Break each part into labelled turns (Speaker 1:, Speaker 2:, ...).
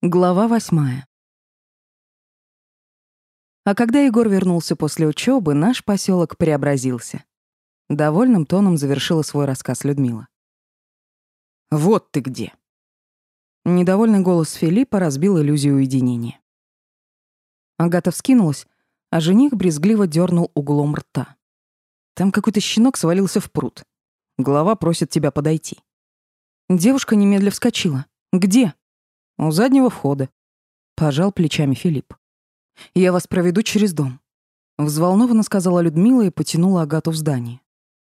Speaker 1: Глава восьмая. А когда Егор вернулся после учебы, наш поселок преобразился. Довольным тоном завершила свой рассказ Людмила. «Вот ты где!» Недовольный голос Филиппа разбил иллюзию уединения. Агата вскинулась, а жених брезгливо дернул углом рта. Там какой-то щенок свалился в пруд. Голова просит тебя подойти. Девушка немедля вскочила. «Где?» У заднего входа. Пожал плечами Филипп. Я вас проведу через дом. Взволнованно сказала Людмила и потянула Агату в здание.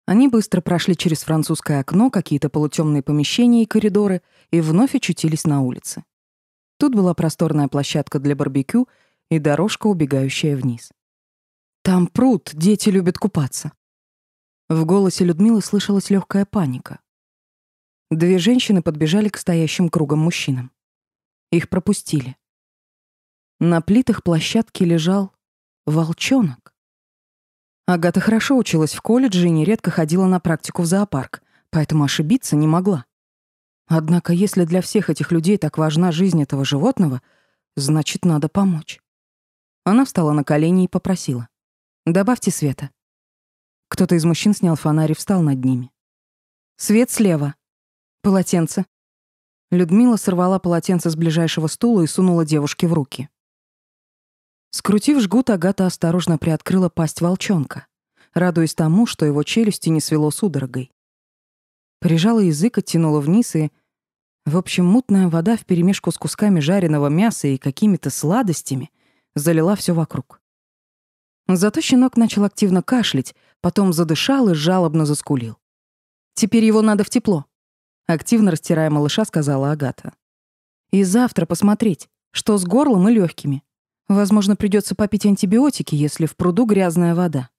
Speaker 1: Они быстро прошли через французское окно, какие-то полутемные помещения и коридоры, и вновь очутились на улице. Тут была просторная площадка для барбекю и дорожка, убегающая вниз. «Там пруд, дети любят купаться». В голосе Людмилы слышалась легкая паника. Две женщины подбежали к стоящим кругом мужчинам. Их пропустили. На плитах площадки лежал волчонок. Агата хорошо училась в колледже и нередко ходила на практику в зоопарк, поэтому ошибиться не могла. Однако, если для всех этих людей так важна жизнь этого животного, значит, надо помочь. Она встала на колени и попросила. «Добавьте света». Кто-то из мужчин снял фонарь и встал над ними. «Свет слева. Полотенце. Людмила сорвала полотенце с ближайшего стула и сунула девушке в руки. Скрутив жгут, Агата осторожно приоткрыла пасть волчонка, радуясь тому, что его челюсти не свело судорогой. Прижала язык, оттянула вниз и... В общем, мутная вода вперемешку с кусками жареного мяса и какими-то сладостями залила все вокруг. Зато щенок начал активно кашлять, потом задышал и жалобно заскулил. «Теперь его надо в тепло», Активно растирая малыша, сказала Агата. И завтра посмотреть, что с горлом и легкими. Возможно, придется попить антибиотики, если в пруду грязная вода.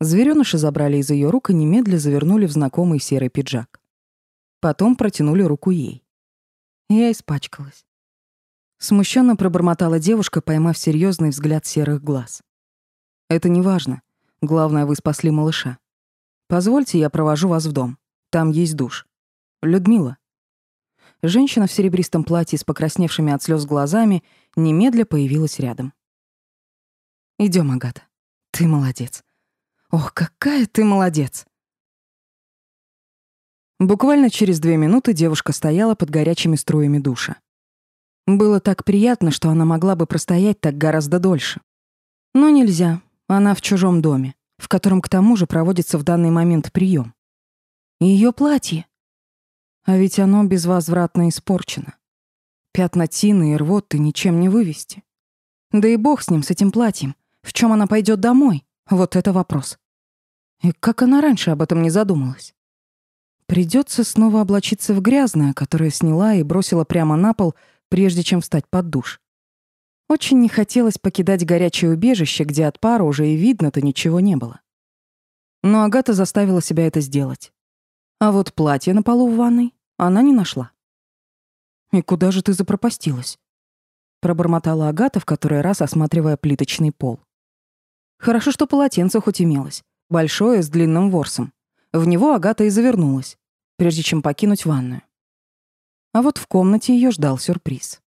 Speaker 1: Зверёныши забрали из ее рук и немедля завернули в знакомый серый пиджак. Потом протянули руку ей. Я испачкалась. Смущенно пробормотала девушка, поймав серьезный взгляд серых глаз. «Это не важно. Главное, вы спасли малыша. Позвольте, я провожу вас в дом. Там есть душ. Людмила. Женщина в серебристом платье с покрасневшими от слез глазами немедля появилась рядом. Идем, Агата. Ты молодец. Ох, какая ты молодец. Буквально через две минуты девушка стояла под горячими струями душа. Было так приятно, что она могла бы простоять так гораздо дольше. Но нельзя. Она в чужом доме, в котором к тому же проводится в данный момент прием. Ее платье. А ведь оно безвозвратно испорчено. Пятна тины и рвоты ничем не вывести. Да и бог с ним, с этим платьем. В чем она пойдет домой? Вот это вопрос. И как она раньше об этом не задумалась? Придется снова облачиться в грязное, которое сняла и бросила прямо на пол, прежде чем встать под душ. Очень не хотелось покидать горячее убежище, где от пара уже и видно-то ничего не было. Но Агата заставила себя это сделать. А вот платье на полу в ванной она не нашла. «И куда же ты запропастилась?» Пробормотала Агата в который раз, осматривая плиточный пол. Хорошо, что полотенце хоть имелось, большое, с длинным ворсом. В него Агата и завернулась, прежде чем покинуть ванную. А вот в комнате ее ждал сюрприз.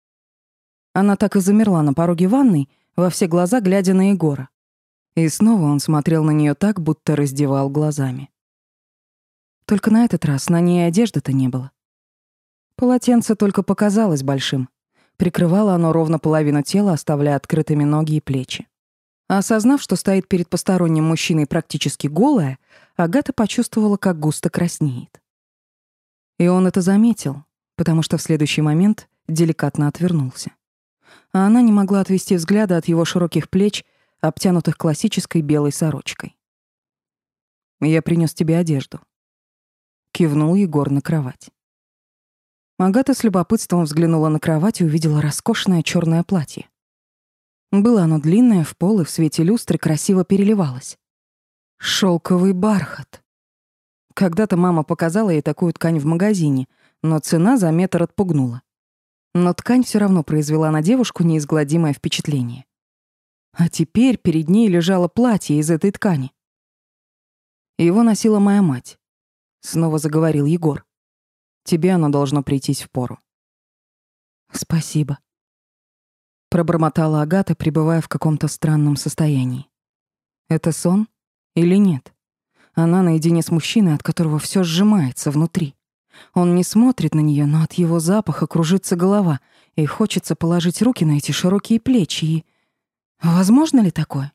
Speaker 1: Она так и замерла на пороге ванной, во все глаза глядя на Егора. И снова он смотрел на нее так, будто раздевал глазами. Только на этот раз на ней одежды-то не было. Полотенце только показалось большим. Прикрывало оно ровно половину тела, оставляя открытыми ноги и плечи. А осознав, что стоит перед посторонним мужчиной практически голая, Агата почувствовала, как густо краснеет. И он это заметил, потому что в следующий момент деликатно отвернулся. А она не могла отвести взгляда от его широких плеч, обтянутых классической белой сорочкой. «Я принес тебе одежду», — кивнул Егор на кровать. Агата с любопытством взглянула на кровать и увидела роскошное черное платье. Было оно длинное, в пол и в свете люстры красиво переливалось. Шелковый бархат. Когда-то мама показала ей такую ткань в магазине, но цена за метр отпугнула. Но ткань все равно произвела на девушку неизгладимое впечатление. А теперь перед ней лежало платье из этой ткани. Его носила моя мать. Снова заговорил Егор. Тебе оно должно прийтись в пору. Спасибо. Пробормотала Агата, пребывая в каком-то странном состоянии. Это сон или нет? Она наедине с мужчиной, от которого все сжимается внутри. Он не смотрит на нее, но от его запаха кружится голова, и хочется положить руки на эти широкие плечи и... Возможно ли такое?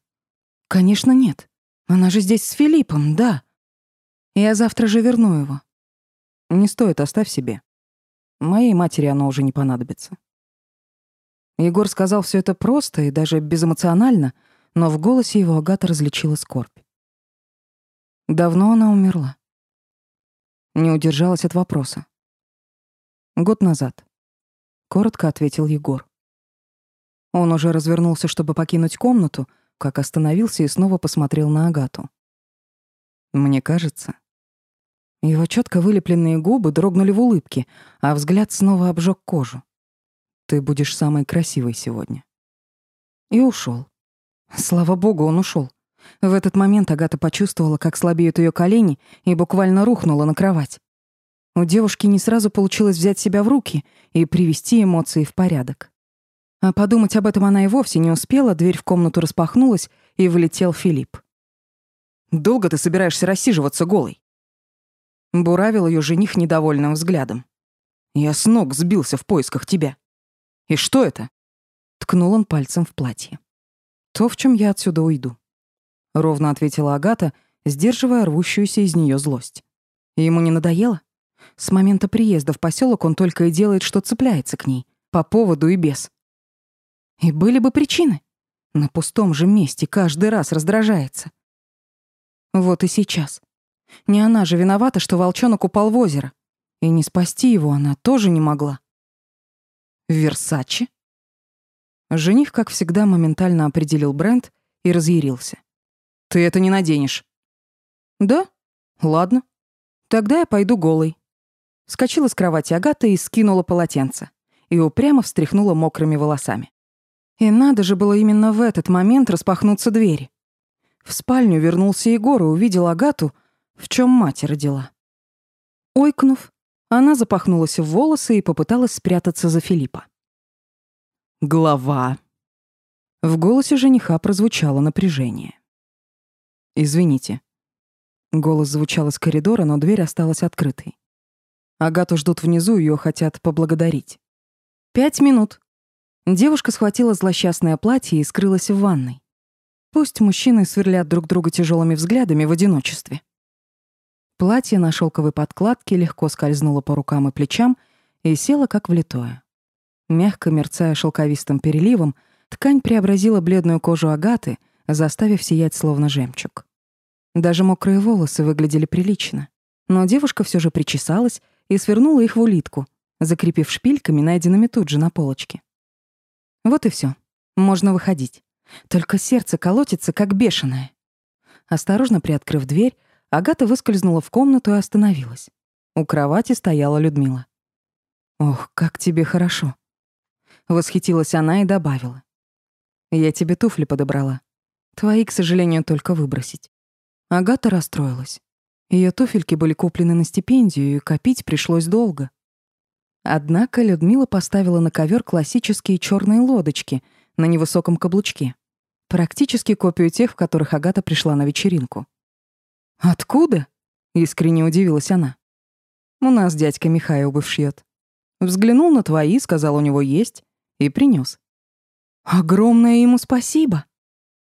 Speaker 1: Конечно, нет. Она же здесь с Филиппом, да. Я завтра же верну его. Не стоит, оставь себе. Моей матери оно уже не понадобится. Егор сказал все это просто и даже безэмоционально, но в голосе его Агата различила скорбь. Давно она умерла. Не удержалась от вопроса. Год назад. Коротко ответил Егор. Он уже развернулся, чтобы покинуть комнату, как остановился и снова посмотрел на Агату. Мне кажется, его четко вылепленные губы дрогнули в улыбке, а взгляд снова обжег кожу. Ты будешь самой красивой сегодня. И ушел. Слава богу, он ушел. В этот момент Агата почувствовала, как слабеют ее колени, и буквально рухнула на кровать. У девушки не сразу получилось взять себя в руки и привести эмоции в порядок. А подумать об этом она и вовсе не успела, дверь в комнату распахнулась, и влетел Филипп. «Долго ты собираешься рассиживаться голой?» Буравил ее жених недовольным взглядом. «Я с ног сбился в поисках тебя. И что это?» Ткнул он пальцем в платье. «То, в чем я отсюда уйду», — ровно ответила Агата, сдерживая рвущуюся из нее злость. ему не надоело? С момента приезда в поселок он только и делает, что цепляется к ней, по поводу и без. И были бы причины. На пустом же месте каждый раз раздражается. Вот и сейчас. Не она же виновата, что волчонок упал в озеро. И не спасти его она тоже не могла. Версачи? Жених, как всегда, моментально определил бренд и разъярился. «Ты это не наденешь». «Да? Ладно. Тогда я пойду голой». Скочила с кровати Агата и скинула полотенце. И упрямо встряхнула мокрыми волосами. И надо же было именно в этот момент распахнуться двери. В спальню вернулся Егор и увидел Агату, в чем мать родила. Ойкнув, она запахнулась в волосы и попыталась спрятаться за Филиппа. Глава. В голосе жениха прозвучало напряжение. «Извините». Голос звучал из коридора, но дверь осталась открытой. Агату ждут внизу, ее хотят поблагодарить. «Пять минут», Девушка схватила злосчастное платье и скрылась в ванной. Пусть мужчины сверлят друг друга тяжелыми взглядами в одиночестве. Платье на шелковой подкладке легко скользнуло по рукам и плечам и село как влитое. Мягко мерцая шелковистым переливом, ткань преобразила бледную кожу Агаты, заставив сиять словно жемчуг. Даже мокрые волосы выглядели прилично. Но девушка все же причесалась и свернула их в улитку, закрепив шпильками, найденными тут же на полочке. Вот и все. Можно выходить. Только сердце колотится, как бешеное. Осторожно приоткрыв дверь, Агата выскользнула в комнату и остановилась. У кровати стояла Людмила. «Ох, как тебе хорошо!» Восхитилась она и добавила. «Я тебе туфли подобрала. Твои, к сожалению, только выбросить». Агата расстроилась. Ее туфельки были куплены на стипендию, и копить пришлось долго. Однако Людмила поставила на ковер классические черные лодочки на невысоком каблучке. Практически копию тех, в которых Агата пришла на вечеринку. «Откуда?» — искренне удивилась она. «У нас дядька Михай обувь шьет. Взглянул на твои, сказал, у него есть, и принес. «Огромное ему спасибо!»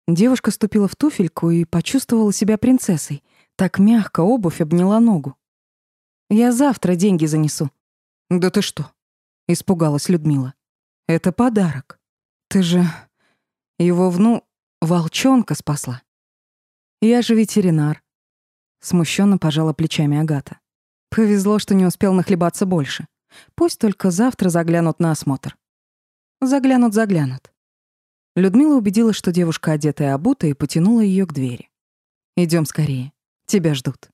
Speaker 1: Девушка ступила в туфельку и почувствовала себя принцессой. Так мягко обувь обняла ногу. «Я завтра деньги занесу», «Да ты что?» — испугалась Людмила. «Это подарок. Ты же его вну волчонка спасла. Я же ветеринар». Смущенно пожала плечами Агата. Повезло, что не успел нахлебаться больше. Пусть только завтра заглянут на осмотр. Заглянут, заглянут. Людмила убедилась, что девушка одета и обута, и потянула ее к двери. Идем скорее. Тебя ждут.